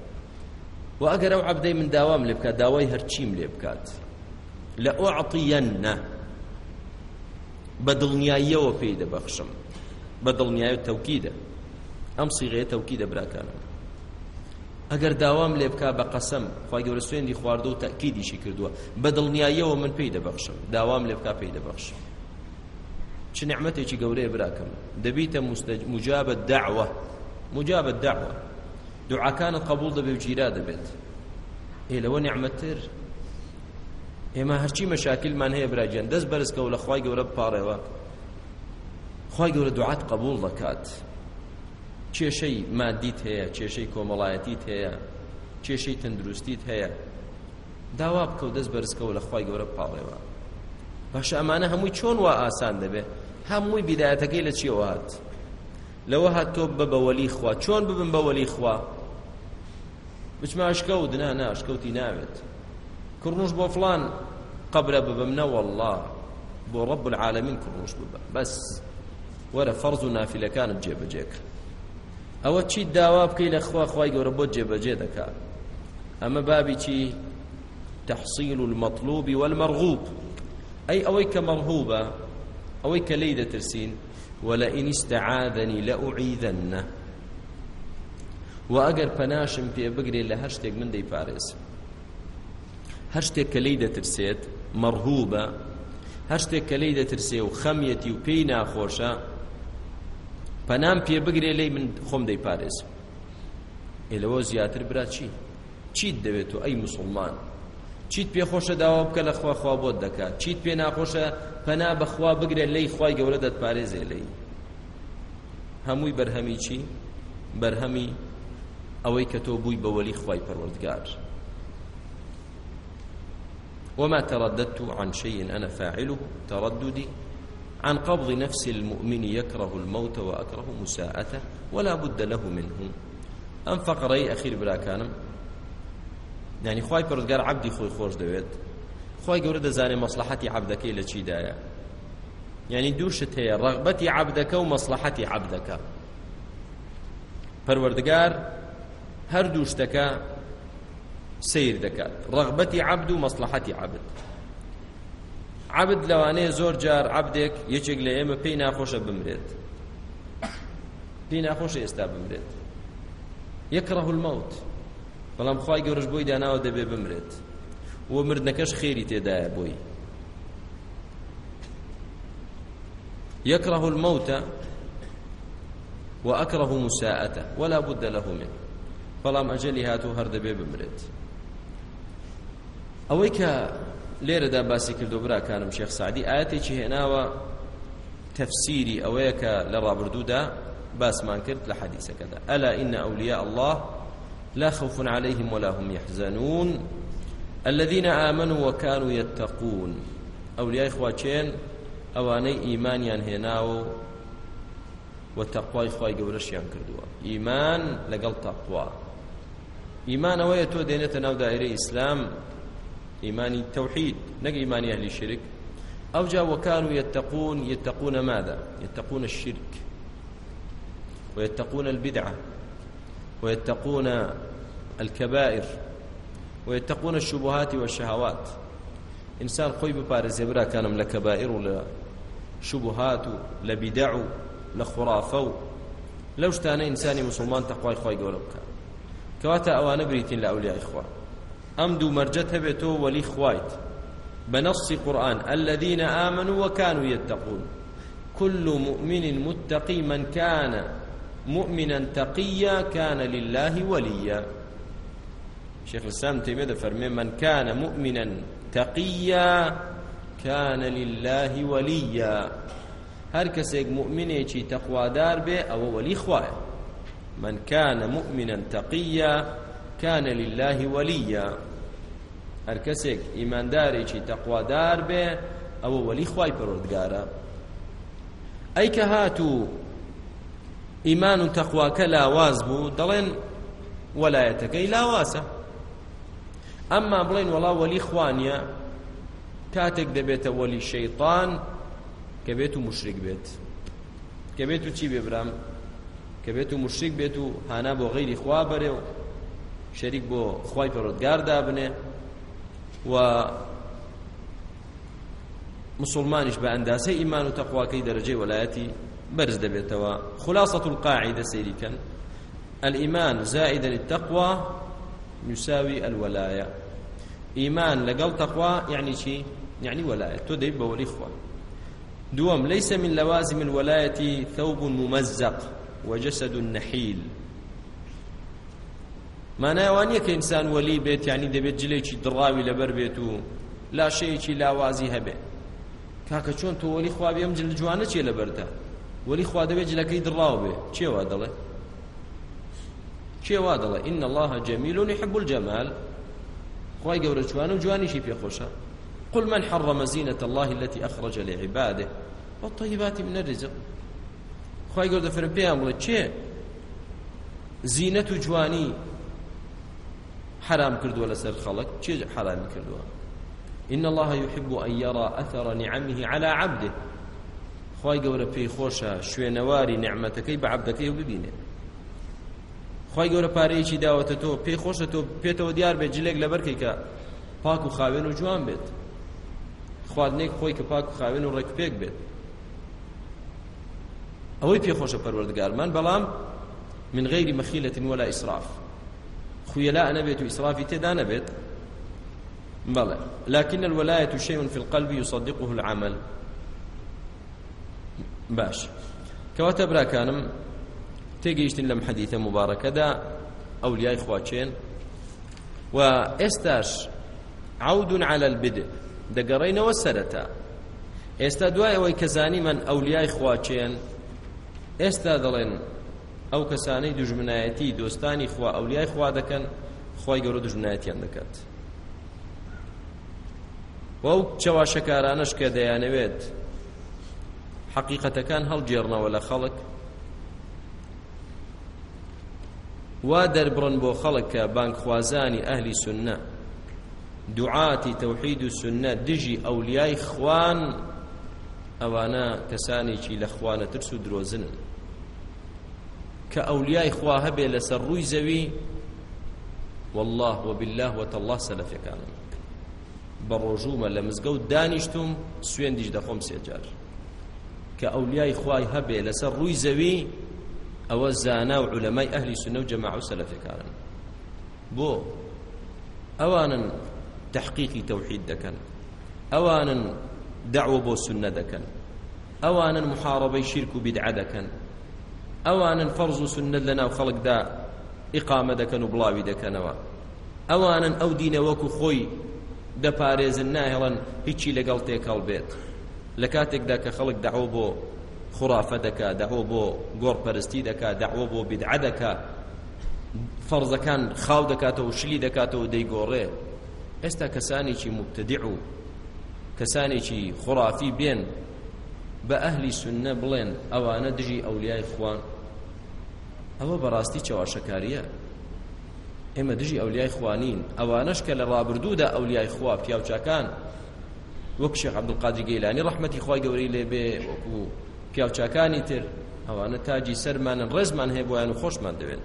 وأقرأ عبدي من داوام لبكات داوي هرشيم لبكات لأعطينه بە دڵنیاییەوە پێی دەبەخشم بە دڵنیای تەوکیدە ئەم سیغەیە تەوکیدە براکانم ئەگەر داوام لێ بکا بە قەسەم خی گەورە سوێندی خواردە و تەکیدیشی کردووە بە دڵنیاییەوە من پێی دەبەخشم داوام لێ بکا پێی دەبەخشم چ نعمەتێکی گەورەیە براکەم دەبیتە مجابە داوە مجابە داوە دوعاکانت قبول دەبێ و جیرا دەبێت هێ لەوە نعمەتر ئێمە هەرچی مەشاکلمان هەیە براجیان دەست بەرزکە و لە خی گەورە بپارڕێەوە خی گەورە دوعات قبول دەکات کێشەی مادیت هەیە کێشەی کۆمەڵایەتیت هەیە کێشەی تەندروستیت هەیە داوا بکە و دەست بەرزکەەوە لە خی گەورە بپارڕێەوە باشە ئەمانە هەمووی چۆن وا ئاسان دەبێ هەمووی بیداەتەکەی لە چیەوە هات لەوە هات تۆ بە بەوەلی خوا چۆن ببم بەوەلی خوا بچمە عشکەوت نا ناشکەوتی ناوێت کوڕنوش بۆ فلان قبرە ببم نەوەله بۆ ڕب العالمین کوڕنوش ببە بەس وەرە فەرز و نافیلەکانت جێبەجێکرد ئەوە چی داوا بکەی لە خوا خی گەورە بۆ جێبەجێ دەکات ئەمە بابی چی تحصیل المطلوب والمرغوب أي أويك کە مەڕغوبە ئەوەی کە لەی دەترسین وەلئین استعاذنی لەئعیدەنە و ئەگەر پەناشم پێ بگرێ لە هەر شتێک من دەیپارێزم هەر شتێک کە لی دەترسێت مەڕهوبە هەر شتێک کە لی دەترسێ و خەمیەتی و پێی ناخۆشە پەنام پێ بگرێ لی من خۆم دەیپارێز ئێلەوە زیاتر برا چی چیت دەوێت و ئەی مسلمان چیت پێ خۆشە داوا بکە لە خوا خوا بۆت دەکات چیت پێ ناخۆشە پەنا بەخوا بگرێ لی خوای گەورە دەتپارێزێ لی هەمووی بەرهەمی چی بەرهەمی ئەوەی کە تۆ بووی بەوەلی خوای پەروەردگار وما ترددت عن شيء أنا فاعله ترددي عن قبض نفس المؤمن يكره الموت وأكره مساءته ولا بد له منه أم فقري أخير بلا كانم يعني خواي بردقار عبدي خوي خوش دويت خواي قورد زاني مصلحتي عبدك إلى شي دايا يعني دوشت هي رغبتي عبدك ومصلحتي عبدك پروردگار هەر دوو شتەکە سیر دەکات ڕغبەتی عبد و مەسلحەتی عبد عبد لەوانەیە زۆر جار عبدێک یەکێک لە ئێمە پێی ناخۆشە بمرێت پێی ناخۆشە ئێستا بمرێت یەکڕەه المەوت بەڵام خی گەورش بۆی داناوە دەبێ بمرێت وە مردنەکەش خێری تێدایە بۆی يكره الموت وأكره مساءته ولا بد له منه بەڵام ئەجەلی هاتوو هەردەبێ بمرێت ئەوەی کە لێرەدا باسی کردو براکانم شێخ سعدی ئاەتێکی هێناوە تەفسیری ئەوەیە کە لە ڕابردوودا باسمان کرد لە حەدیسەکەدا ئەلا ئینە ئەولیا الله لا خوف عليهم ولا هم يحزنون الذين آمنوا وكانوا يتقون أولياء إخواتين أواني إيمان ينهناو وتقوى إخوة قبرش ينكردوا إيمان لقل تقوى إيمان ويتو دينة ناو دائرة إسلام إيماني توحيد نك إيمان أهل الشرك أو جاء وكانوا يتقون يتقون ماذا يتقون الشرك ويتقون البدعة ويتقون الكبائر ويتقون الشبهات والشهوات إنسان خوي ببارز برا كان لە كبائر ولا شبهات ولا بدع ولا خرافة لو شتانە إنساني مسلمان تقوى خوي قولك كواتا أوان بريتين لأولياء إخوان ئەم دوو مەرجە هەبێتەوە وەلی خوایت بە نەسی قورآن ئەلەدینە ئامن وەکان و یتەقون كل مؤمن متقي من كان مؤمنا تقيا كان لله وليا شيخ الإسلام تيمية فرمي من كان مؤمنا تقيا كان لله وليا هر كسيك مؤمني چي تقوى دار به او ولي خواه من كان مؤمنا تقيا كان لله وليا هر کەسێک ئیماندارێکی تەقوادار بێ ئەوە وەلی خوای پەروەردگارە ئەی کە هاتوو ئیمان و تەقواکە لاواز بوو دەڵێن وەلایەتەکەی لاواسە ئەمما بڵێن وەڵا وەلی خوانیە کاتێک دەبێتە وەلی شەیطان کە بێت و مشریک بێت کە بێت و چی بێ برام کە بێت و مشریک بێت و هانا بۆ غەیری خوا بەرێ و شەریک بۆ خی پەرۆدگار دابنێ و مسلمانش بە ئەنداسە ئیمان و تەقواکەی دەرەجەی وەلایەتی بەرز دەبێتەوە خلاصة القاعدة سيريكا الإيمان زائدا للتقوى يساوي الولاية إيمان لقل تقوى يعني شي يعني ولاية تدب بولي إخوة دوم ليس من لوازم الولاية ثوب ممزق وجسد نحيل مانایوان یەکە ئینسان وەلی بێت ینی دەبێت جلێکی دڕاوی لەبەر بێت و لاشەیەکی لاوازی هەبێت کاکە چۆن تۆ وەلی خوا بێم جل جوانە چێ لەبەرتە وەلی خوا دەبێت جلەکەی دڕاو بێ چێوا دەڵێ چێوا دەڵێ ئین الله جەمیل و نحب الجەمال خوای گەورە جوانە و جوانیشی پێخۆشە قل من حرم زينة الله التي أخرج لعباده والطيبات من الرزق خوای گەورە دەفرە پێیان بڵێ چێ زینەت و جوانی حرام کردووە لەسەر خەڵک چێ حرامی کردووە إن الله يحب أن يرى أثر نعمه على عبده خی گەورە پێی خۆشە شوێنەواری نعممەتەکەی بە عبدەکەی و ببینێ خی گەورە پارەیەکی داوەتە تۆ پێی خۆشە تۆ پێتەوە دیار بێت جلێک لە بەرکەی کە پاک و خاوێن و جوان بێت خواردنێک خۆی کە پاک و خاوێن و ڕێکپێک بێت ئەوەی پێ خۆشە پەروەردگارمان بەڵام من غیری مەخیلەتن وەلا ئیسراف خويلاء نبيت وإسرافي تدا نبيت بلى لكن الولاية شيء في القلب يصدقه العمل باش كواتا براكانم تيجيشتن لم حديثة مباركة دا أولياء إخواتين وإستاش عود على البدء دقرين وسرتا ئێستا دوای ئەوەی کەزانی من ئەولیای خواچێن ئێستا دەڵێن ئەو کەسانەی دژمنایەتی دۆستانی خوا ئەولیای خوا دەکەن خی گەورە دژمنایەتیان دەکات وەو چەواشەکارانش کە دەیانەوێت حەقیقەتەکان هەڵگێڕنەوە لە خەڵک وا دەربڕن بۆ خەڵکە بانکخوازانی ئەهلی سنە دوعاتی تەوحید و سنە دژی ئەولیای خوان ئەوانە کەسانێکی لە خوانە ترس و درۆزنن کە ئەولیای خوا هەبێ لەسەر ڕووی زەوی والله وبالله وتالله سەلەفەکانم بە ڕۆژومە لە مزگەوت دانیشتم سوێندیش دەخۆم سێجار کە ئەولیای خوای هەبێ لەسەر ڕووی زەوی ئەوە زانا و علەمای ئەهلی سنە و جەماع و سەلەفەکانن بۆ ئەوانن تحقیقی تەوحید دەکەن ئەوانن دعوە بۆ سنە دەکەن ئەوانن محارەبەی شرک و بیدعە دەکەن ئەوانن فەرز و سنت لەناو خەڵکدا ئیقامە دەکەن و بڵاوی دەکەنەوە ئەوانن ئەو دینە وەکو خۆی دەپارێزن ناهێڵن هیچی لەگەڵ تێکەڵ بێت لە کاتێکدا کە خەڵک دەعو بۆ خوڕافە دەکا دەعو بۆ گۆڕپەرستی دەکا دەعو بۆ بیدعە دەکا فەرزەکان خاو دەکاتەوە و شلی دەکاتەوە دەیگۆڕێ ئێستا کەسانێکی مبتدیع و کەسانێکی خوڕافی بێن بە ئەهلی سنە بڵێن ئەوانە دژی ئەولیای خوان ئەوە بەڕاستی چاواشەکاریە ئێمە دژی ئەولیای خوانین ئەوانەش کە لە ڕابردوودا ئەولیای خوا پیاوچکان وەک شێخ عەبدولقادر گەیلانی ڕەحمەتی خوای گەوری لێ بێ وەکو پیاوچکانی تر ئەوانە تاجی سەرمانن ڕێزمان هەیە بۆیان و خۆشمان دەوێت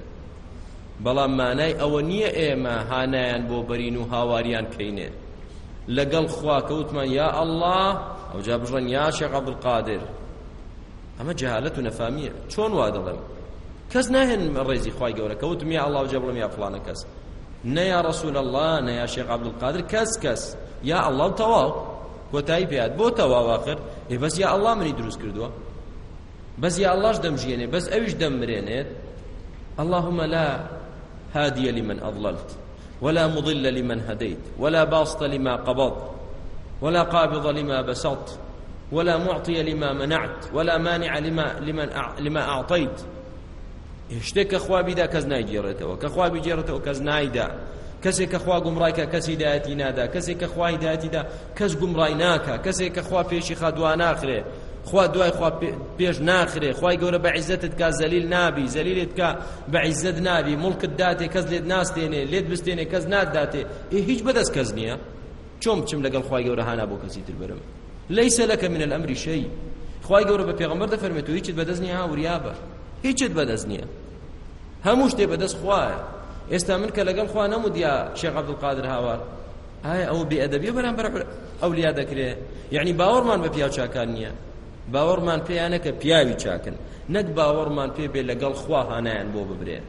بەڵام مانای ئەوە نییە ئێمە هانایان بۆ بەرین و هاواریان کەینێ لەگەڵ خوا کەوتمان یا ئەله ئەوجا بژڕن یا شێخ عەبدولقادر ئەمە جەهالەت و نەفامیە چۆن وا دەڵێم کەس ناهێن ڕێزی خی گەورە کەوتم یا ئەڵاو جەبڵم یا فلانە کەس نەیا ڕسول الله نەیا شێخ عبدولقادر کەس کەس یا ئەڵاو تەواو کۆتایی پێات بۆ تەواواخر ئێ بەس یا ئەڵا منی دروست کردووە بەس یا ئەڵاش دەمژێنێ بەس ئەویش دەمرێنێت اللهم لا هادي لمن أضللت ولا مضل لمن هديت ولا باسط لما قبضت ولا قابض لما بسطت ولا معطي لما منعت ولا مانع لما, لمن لما أعطيت شتێک کە خوابیدا کەس نایگێڕێتەوە کە خوابی گێڕێتەوە کەس نایدا کەسێک کە خوا گومڕایکە کەسی دایەتی نادا کەسێک کە خوای دایەتیدا کەس گومڕای ناکە کەسێک کە خوا پێشی خادوا ناخرێ خوا دوای خوا پێش ناخرێ خوای گەورە بە عیزتت کا زەلیل نابی زەلیلت کا بە عیزت نابی مڵکت داتێ کەس لێت ناستێنێ لێت بستێنێ کەس ناداتێ ئێ هیچ بەدەست کەس نییە چۆم بچم لەگەڵ خوای گەورە هانا بۆ کەسی تر بەرم لەیسە لەکە من الأمری شەی خوای گەورە بە پێغەمبەر دەفەرمێت و هیچت بەدەست نیە هاوریابە هیچت بەدەست نییە هەموو شتێ بەدەست خوایە ئێستا من کە لەگەڵ خوا نەمودیا شێخ عەبدولقادر هاوار ئایا ئەو بێئەدەبیە بەرامبەر ئەولیا دەکرێ یعنی باوەڕمان بە پیاو چاکان نییە باوەڕمان پێیانە کە پیاوی چاکن نەک باوەڕمان پێ بێ لەگەڵ خوا هانایان بۆ ببرێ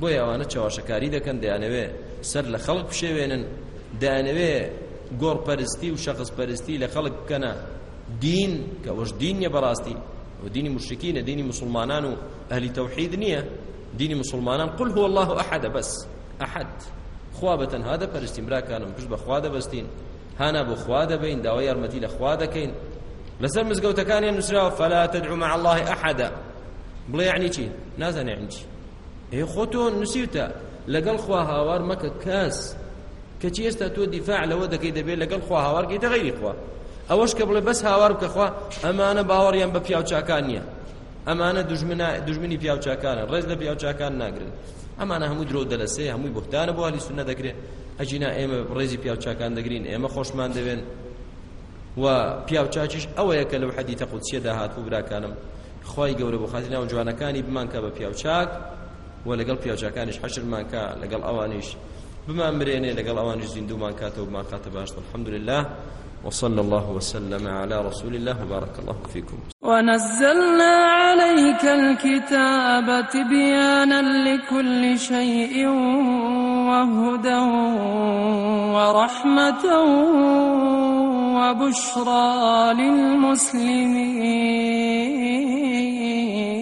بۆ ئەوانە چاوەشەکاری دەکەن دەیانەوێ سەر لە خەڵک پشێوێنن دەیانەوێ گۆڕ پەرستی و شەخص پەرستی لە خەڵک بکەنە دین کە وەش دینیە بەڕاستی و دینی مشرکینە دینی مسلمانان و ئەهلی تەوحید نییە دینی مسلمانان قل هو الله احد بس احد خوا بە تەنها دەپەرستین براکانم پشت بە خوا دەبەستین هانا بۆ خوا دەبین داوای یارمەتی لە خوا دەکەین لەسەر مزگەوتەکانیان نووسراوە فلا تدعو مع الله احدا بڵێ یعنی چی نازانێ یعنی چی ئێ خۆ تۆ نووسیتە لەگەڵ خوا هاوار مەکە کەس کە چی ئێستا تۆ دیفاع لەوە دەکەی دەبێت لەگەڵ خوا هاوارگەی دەغەیری خوا ئەوەش کە بڵێ بەس هاوار بکەخوا ئەمانە باوەڕیان بە پیاوچکان نییە ئەمانە دژمنی پیاوچکانە ڕێز لە پیاوچکان ناگرێت ئەمانە هەموو درۆ دەلەسێ هەمووی بختانە بۆ هەلیسو نەدەکرێت ئەجینا ئێمە ڕێزی پیاوچکان دەگرین ئێمە خۆشمان دەوێن و پیاوچاکیش ئەوەیە کە لەو حەدیتە قوچیە داهات و براکانم خی گەورە بۆ خاتی ناو جوانەکانی بمانکە بە پیاوچاک و لەگەڵ پیاوچکانش حەشرمانکە لەگەڵ ئەوانیش بمان برێنێ لەگەڵ ئەوانش زیندومان کاتەوە بمان کاتە باشتە الحەمدلله وصلى الله وسلم على رسول الله وبارك الله فيكم ونزلنا عليك الكتاب تبيانا لكل شيء وهدى ورحمة وبشرى للمسلمين